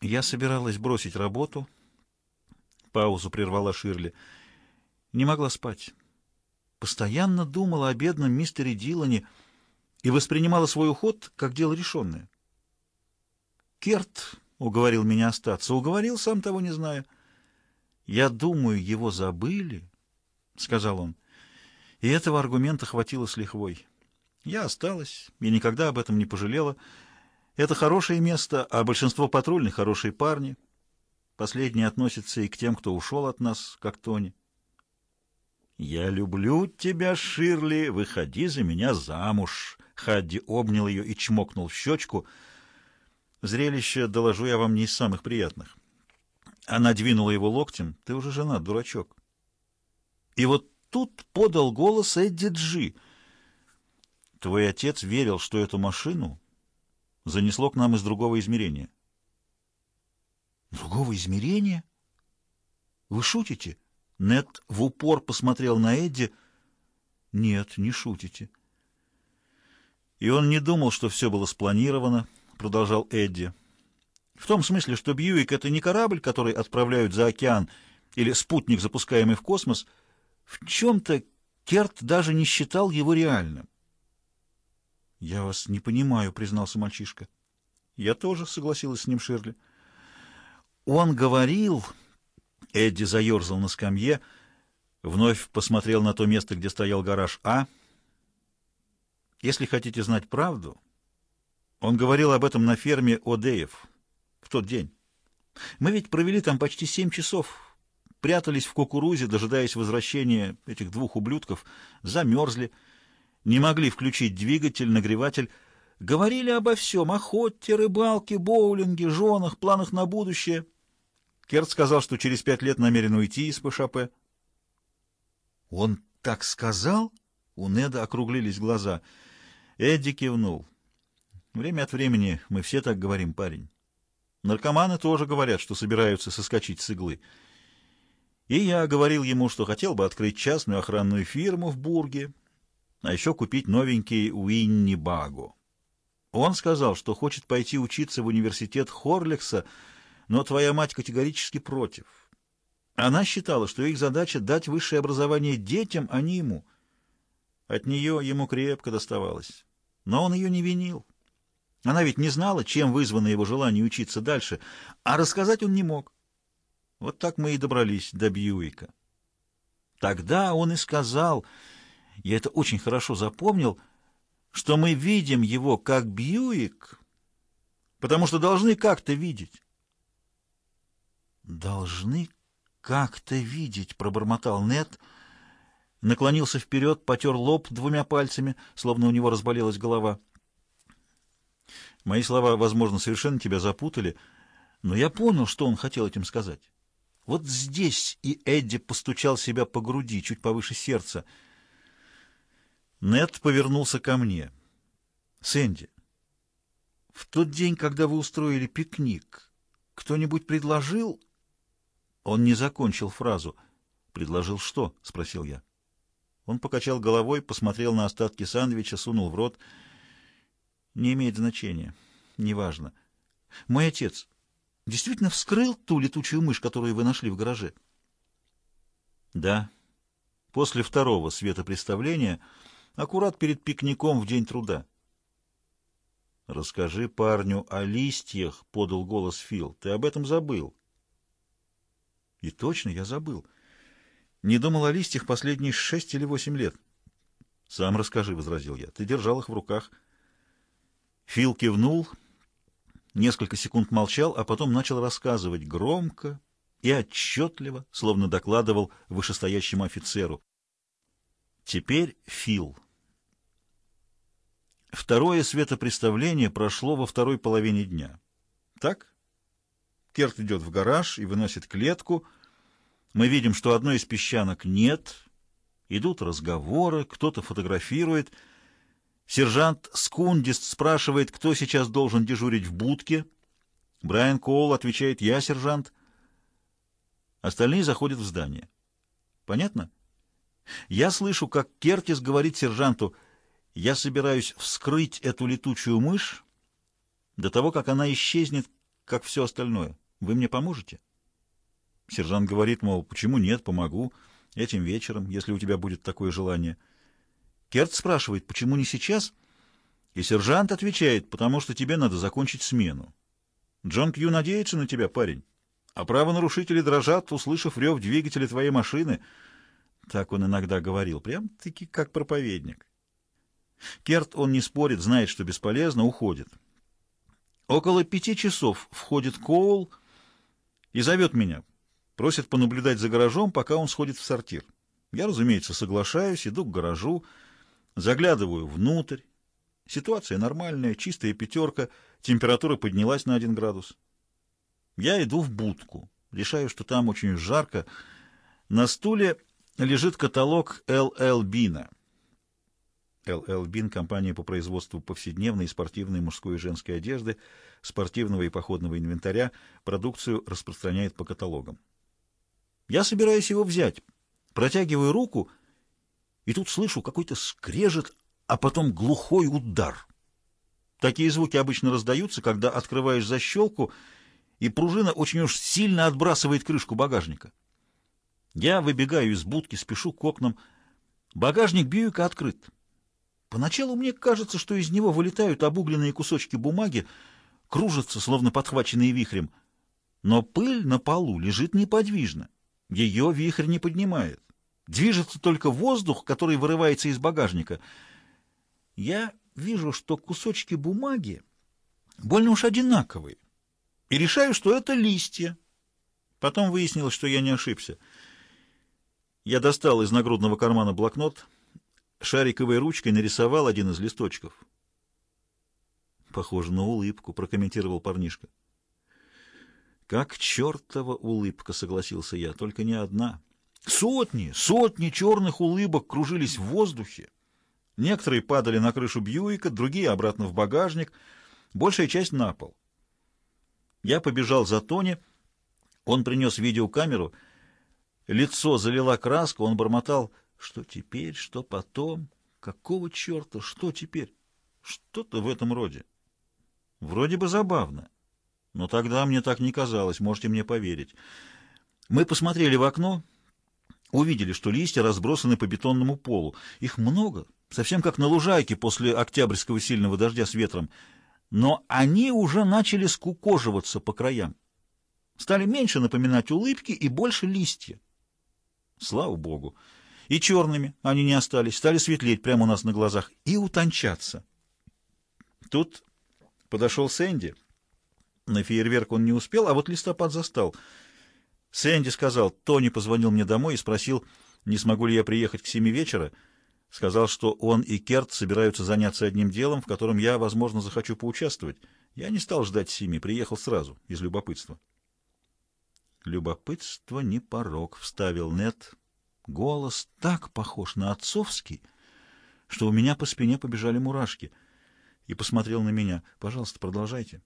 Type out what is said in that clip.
Я собиралась бросить работу. Паузу прервала Ширли. Не могла спать. Постоянно думала о бедном мистере Дилане и воспринимала свой уход как дело решенное. Керт уговорил меня остаться. Уговорил, сам того не зная. «Я думаю, его забыли», — сказал он. И этого аргумента хватило с лихвой. Я осталась и никогда об этом не пожалела. Это хорошее место, а большинство патрульных — хорошие парни. Последние относятся и к тем, кто ушел от нас, как Тони. «Я люблю тебя, Ширли, выходи за меня замуж!» Хадди обнял ее и чмокнул в щечку. Зрелище, доложу я вам, не из самых приятных. Она двинула его локтем. «Ты уже женат, дурачок». И вот тут подал голос Эдди Джи. «Твой отец верил, что эту машину занесло к нам из другого измерения». «Другого измерения? Вы шутите?» Нед в упор посмотрел на Эдди. «Нет, не шутите». «И он не думал, что все было спланировано», — продолжал Эдди. «В том смысле, что Бьюик — это не корабль, который отправляют за океан, или спутник, запускаемый в космос. В чем-то Керт даже не считал его реальным». «Я вас не понимаю», — признался мальчишка. «Я тоже», — согласилась с ним Ширли. «Он говорил...» Эдди заерзал на скамье, вновь посмотрел на то место, где стоял гараж А. Если хотите знать правду, он говорил об этом на ферме Одеев в тот день. Мы ведь провели там почти семь часов, прятались в кукурузе, дожидаясь возвращения этих двух ублюдков, замерзли, не могли включить двигатель, нагреватель, говорили обо всем, охоте, рыбалке, боулинге, женах, планах на будущее — Керт сказал, что через пять лет намерен уйти из ПШП. «Он так сказал?» У Неда округлились глаза. Эдди кивнул. «Время от времени мы все так говорим, парень. Наркоманы тоже говорят, что собираются соскочить с иглы. И я говорил ему, что хотел бы открыть частную охранную фирму в Бурге, а еще купить новенький Уинни Баго. Он сказал, что хочет пойти учиться в университет Хорликса, но твоя мать категорически против. Она считала, что их задача дать высшее образование детям, а не ему. От нее ему крепко доставалось. Но он ее не винил. Она ведь не знала, чем вызвано его желание учиться дальше, а рассказать он не мог. Вот так мы и добрались до Бьюика. Тогда он и сказал, я это очень хорошо запомнил, что мы видим его как Бьюик, потому что должны как-то видеть. «Должны как-то видеть», — пробормотал Нет, наклонился вперед, потер лоб двумя пальцами, словно у него разболелась голова. Мои слова, возможно, совершенно тебя запутали, но я понял, что он хотел этим сказать. Вот здесь и Эдди постучал себя по груди, чуть повыше сердца. Нет повернулся ко мне. «Сэнди, в тот день, когда вы устроили пикник, кто-нибудь предложил он не закончил фразу. «Предложил что?» — спросил я. Он покачал головой, посмотрел на остатки сандвича, сунул в рот. «Не имеет значения. Неважно. Мой отец действительно вскрыл ту летучую мышь, которую вы нашли в гараже?» «Да. После второго светопреставления, аккурат перед пикником в день труда». «Расскажи парню о листьях», — подал голос Фил. «Ты об этом забыл». И точно, я забыл. Не думал о листьях последние шесть или восемь лет. «Сам расскажи», — возразил я. «Ты держал их в руках». Фил кивнул, несколько секунд молчал, а потом начал рассказывать громко и отчетливо, словно докладывал вышестоящему офицеру. Теперь Фил. Второе светопреставление прошло во второй половине дня. Так? Керт идет в гараж и выносит клетку. Мы видим, что одной из песчанок нет. Идут разговоры, кто-то фотографирует. Сержант Скундист спрашивает, кто сейчас должен дежурить в будке. Брайан Коул отвечает «Я, сержант». Остальные заходят в здание. Понятно? Я слышу, как Кертис говорит сержанту «Я собираюсь вскрыть эту летучую мышь до того, как она исчезнет как все остальное. Вы мне поможете? Сержант говорит, мол, почему нет, помогу. Этим вечером, если у тебя будет такое желание. Керт спрашивает, почему не сейчас? И сержант отвечает, потому что тебе надо закончить смену. Джон Кью надеется на тебя, парень. А правонарушители дрожат, услышав рев двигателя твоей машины. Так он иногда говорил, прям-таки как проповедник. Керт, он не спорит, знает, что бесполезно, уходит. Около пяти часов входит Коул и зовет меня. Просит понаблюдать за гаражом, пока он сходит в сортир. Я, разумеется, соглашаюсь, иду к гаражу, заглядываю внутрь. Ситуация нормальная, чистая пятерка, температура поднялась на один градус. Я иду в будку, решаю, что там очень жарко. На стуле лежит каталог LL Бина. LL Бин — компания по производству повседневной спортивной мужской и женской одежды, спортивного и походного инвентаря, продукцию распространяет по каталогам. Я собираюсь его взять, протягиваю руку, и тут слышу какой-то скрежет, а потом глухой удар. Такие звуки обычно раздаются, когда открываешь защелку — и пружина очень уж сильно отбрасывает крышку багажника. Я выбегаю из будки, спешу к окнам. Багажник Бьюика открыт. Поначалу мне кажется, что из него вылетают обугленные кусочки бумаги, кружатся, словно подхваченные вихрем. Но пыль на полу лежит неподвижно. Ее вихрь не поднимает. Движется только воздух, который вырывается из багажника. Я вижу, что кусочки бумаги больно уж одинаковые и решаю, что это листья. Потом выяснилось, что я не ошибся. Я достал из нагрудного кармана блокнот, шариковой ручкой нарисовал один из листочков. «Похоже на улыбку», — прокомментировал парнишка. «Как чертова улыбка», — согласился я, — «только не одна. Сотни, сотни черных улыбок кружились в воздухе. Некоторые падали на крышу Бьюика, другие обратно в багажник, большая часть на пол. Я побежал за Тони. Он принес видеокамеру. Лицо залила краска, он бормотал. Что теперь, что потом? Какого черта? Что теперь? Что-то в этом роде. Вроде бы забавно. Но тогда мне так не казалось, можете мне поверить. Мы посмотрели в окно, увидели, что листья разбросаны по бетонному полу. Их много, совсем как на лужайке после октябрьского сильного дождя с ветром но они уже начали скукоживаться по краям. Стали меньше напоминать улыбки и больше листья. Слава Богу! И черными они не остались, стали светлеть прямо у нас на глазах и утончаться. Тут подошел Сэнди. На фейерверк он не успел, а вот листопад застал. Сэнди сказал, Тони позвонил мне домой и спросил, не смогу ли я приехать к семи вечера, Сказал, что он и Керт собираются заняться одним делом, в котором я, возможно, захочу поучаствовать. Я не стал ждать Сими, приехал сразу, из любопытства. «Любопытство не порог», — вставил Нет. Голос так похож на отцовский, что у меня по спине побежали мурашки. И посмотрел на меня. «Пожалуйста, продолжайте».